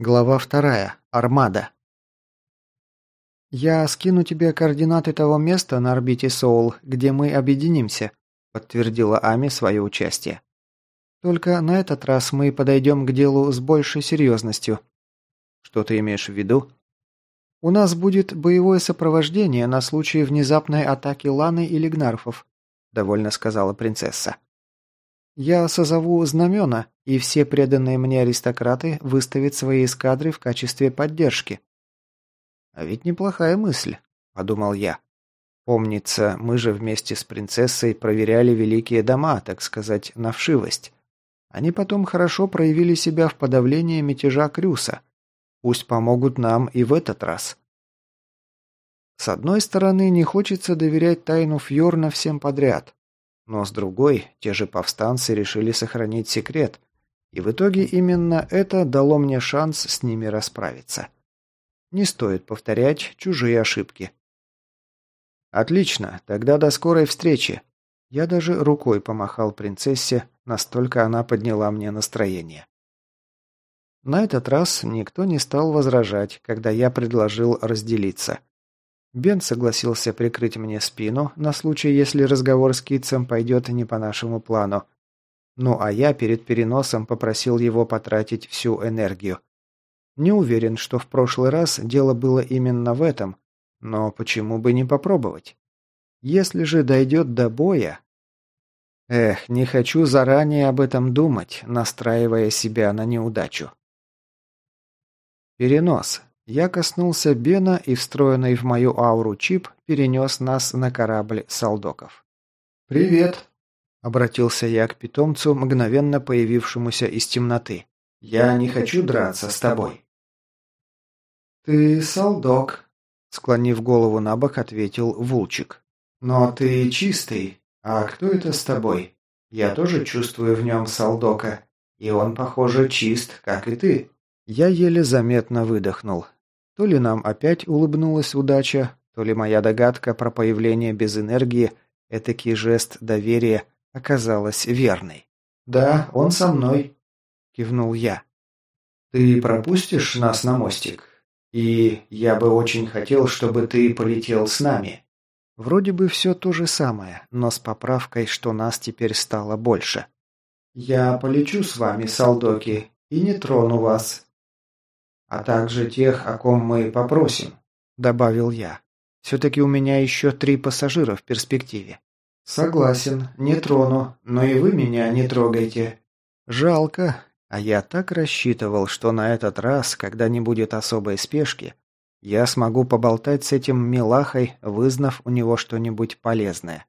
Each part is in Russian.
Глава вторая. Армада. «Я скину тебе координаты того места на орбите Соул, где мы объединимся», подтвердила Ами свое участие. «Только на этот раз мы подойдем к делу с большей серьезностью». «Что ты имеешь в виду?» «У нас будет боевое сопровождение на случай внезапной атаки Ланы или Гнарфов», довольно сказала принцесса. Я созову знамена, и все преданные мне аристократы выставят свои эскадры в качестве поддержки. А ведь неплохая мысль, подумал я. Помнится, мы же вместе с принцессой проверяли великие дома, так сказать, на вшивость. Они потом хорошо проявили себя в подавлении мятежа Крюса. Пусть помогут нам и в этот раз. С одной стороны, не хочется доверять тайну Фьорна всем подряд. Но с другой, те же повстанцы решили сохранить секрет, и в итоге именно это дало мне шанс с ними расправиться. Не стоит повторять чужие ошибки. Отлично, тогда до скорой встречи. Я даже рукой помахал принцессе, настолько она подняла мне настроение. На этот раз никто не стал возражать, когда я предложил разделиться. Бен согласился прикрыть мне спину на случай, если разговор с Китцем пойдет не по нашему плану. Ну а я перед переносом попросил его потратить всю энергию. Не уверен, что в прошлый раз дело было именно в этом, но почему бы не попробовать? Если же дойдет до боя... Эх, не хочу заранее об этом думать, настраивая себя на неудачу. Перенос. Я коснулся Бена, и встроенный в мою ауру чип перенес нас на корабль Салдоков. «Привет!» – обратился я к питомцу, мгновенно появившемуся из темноты. «Я не хочу драться с тобой». «Ты Салдок», – склонив голову на бок, ответил Вулчик. «Но ты чистый. А кто это с тобой? Я тоже чувствую в нем Салдока, и он, похоже, чист, как и ты». Я еле заметно выдохнул. То ли нам опять улыбнулась удача, то ли моя догадка про появление без энергии, этакий жест доверия, оказалась верной. «Да, он со мной», – кивнул я. «Ты пропустишь нас на мостик? И я бы очень хотел, чтобы ты полетел с нами». Вроде бы все то же самое, но с поправкой, что нас теперь стало больше. «Я полечу с вами, солдоки, и не трону вас а также тех, о ком мы попросим», – добавил я. «Все-таки у меня еще три пассажира в перспективе». «Согласен, не трону, но и вы меня не трогайте». «Жалко, а я так рассчитывал, что на этот раз, когда не будет особой спешки, я смогу поболтать с этим милахой, вызнав у него что-нибудь полезное.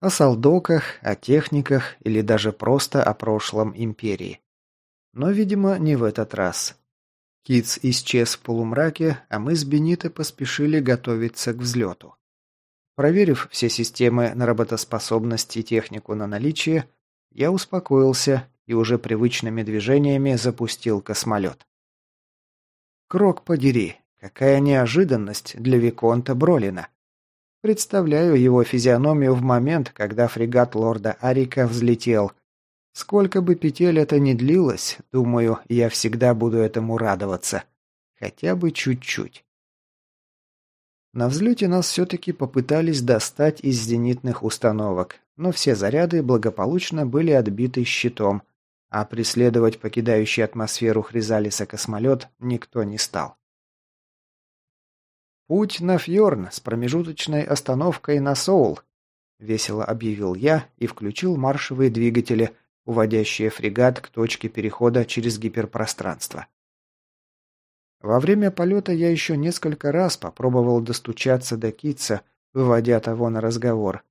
О солдоках, о техниках или даже просто о прошлом империи. Но, видимо, не в этот раз. Китс исчез в полумраке, а мы с Бенито поспешили готовиться к взлету. Проверив все системы на работоспособность и технику на наличие, я успокоился и уже привычными движениями запустил космолет. Крок подери, какая неожиданность для Виконта Бролина. Представляю его физиономию в момент, когда фрегат лорда Арика взлетел – Сколько бы петель это ни длилось, думаю, я всегда буду этому радоваться. Хотя бы чуть-чуть. На взлете нас все-таки попытались достать из зенитных установок, но все заряды благополучно были отбиты щитом, а преследовать покидающий атмосферу Хризалиса космолет никто не стал. «Путь на Фьорн с промежуточной остановкой на Соул», — весело объявил я и включил маршевые двигатели — уводящие фрегат к точке перехода через гиперпространство. Во время полета я еще несколько раз попробовал достучаться до Китца, выводя того на разговор,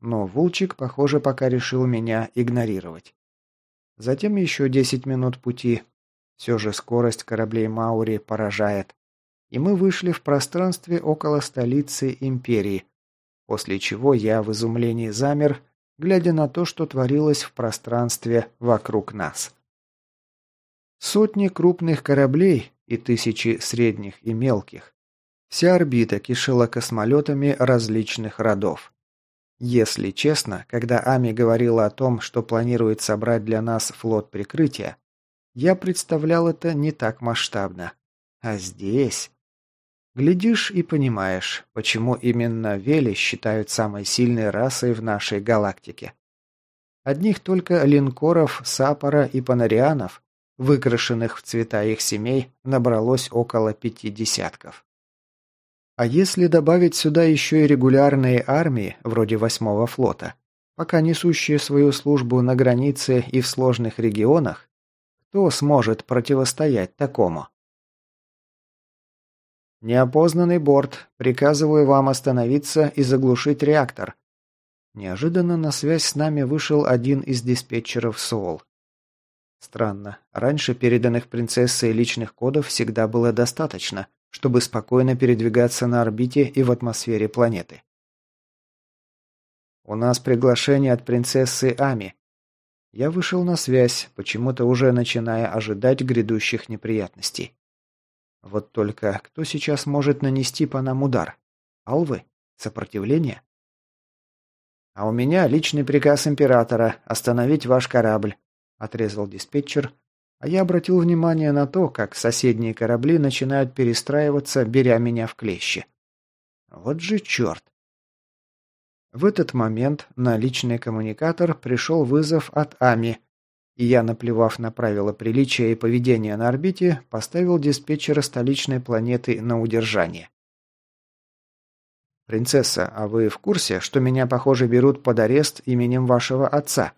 но Вулчик, похоже, пока решил меня игнорировать. Затем еще 10 минут пути. Все же скорость кораблей Маури поражает. И мы вышли в пространстве около столицы Империи, после чего я в изумлении замер глядя на то, что творилось в пространстве вокруг нас. Сотни крупных кораблей и тысячи средних и мелких. Вся орбита кишела космолетами различных родов. Если честно, когда Ами говорила о том, что планирует собрать для нас флот прикрытия, я представлял это не так масштабно. А здесь... Глядишь и понимаешь, почему именно Вели считают самой сильной расой в нашей галактике. Одних только линкоров, сапора и панарианов, выкрашенных в цвета их семей, набралось около пяти десятков. А если добавить сюда еще и регулярные армии, вроде восьмого флота, пока несущие свою службу на границе и в сложных регионах, кто сможет противостоять такому? «Неопознанный борт. Приказываю вам остановиться и заглушить реактор». Неожиданно на связь с нами вышел один из диспетчеров СОЛ. Странно. Раньше переданных принцессой личных кодов всегда было достаточно, чтобы спокойно передвигаться на орбите и в атмосфере планеты. «У нас приглашение от принцессы Ами». Я вышел на связь, почему-то уже начиная ожидать грядущих неприятностей. Вот только кто сейчас может нанести по нам удар? Алвы? Сопротивление? А у меня личный приказ императора остановить ваш корабль, отрезал диспетчер, а я обратил внимание на то, как соседние корабли начинают перестраиваться, беря меня в клещи. Вот же черт! В этот момент на личный коммуникатор пришел вызов от Ами, и я, наплевав на правила приличия и поведения на орбите, поставил диспетчера столичной планеты на удержание. «Принцесса, а вы в курсе, что меня, похоже, берут под арест именем вашего отца?»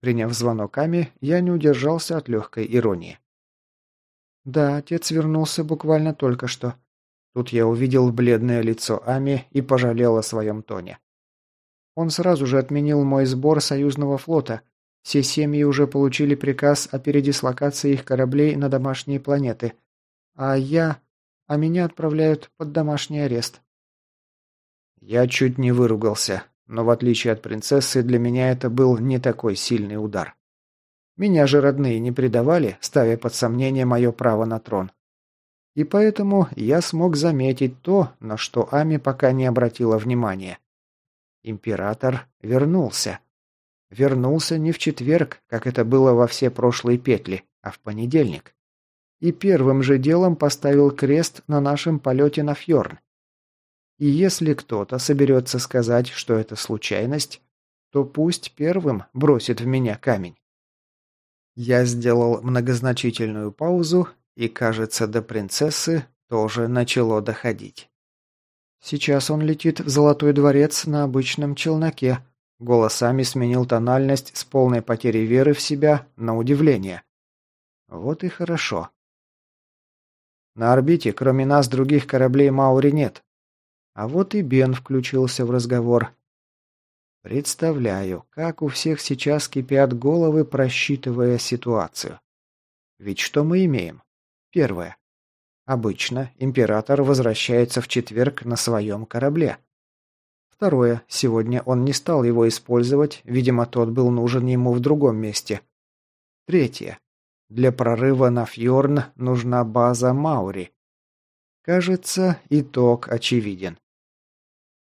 Приняв звонок Ами, я не удержался от легкой иронии. «Да, отец вернулся буквально только что». Тут я увидел бледное лицо Ами и пожалел о своем тоне. Он сразу же отменил мой сбор союзного флота – все семьи уже получили приказ о передислокации их кораблей на домашние планеты. А я... А меня отправляют под домашний арест. Я чуть не выругался, но в отличие от принцессы, для меня это был не такой сильный удар. Меня же родные не предавали, ставя под сомнение мое право на трон. И поэтому я смог заметить то, на что Ами пока не обратила внимания. Император вернулся. Вернулся не в четверг, как это было во все прошлые петли, а в понедельник. И первым же делом поставил крест на нашем полете на Фьорн. И если кто-то соберется сказать, что это случайность, то пусть первым бросит в меня камень. Я сделал многозначительную паузу, и, кажется, до принцессы тоже начало доходить. Сейчас он летит в Золотой дворец на обычном челноке, Голосами сменил тональность с полной потерей веры в себя на удивление. Вот и хорошо. На орбите, кроме нас, других кораблей Маури нет. А вот и Бен включился в разговор. Представляю, как у всех сейчас кипят головы, просчитывая ситуацию. Ведь что мы имеем? Первое. Обычно император возвращается в четверг на своем корабле. Второе. Сегодня он не стал его использовать, видимо, тот был нужен ему в другом месте. Третье. Для прорыва на Фьорн нужна база Маури. Кажется, итог очевиден.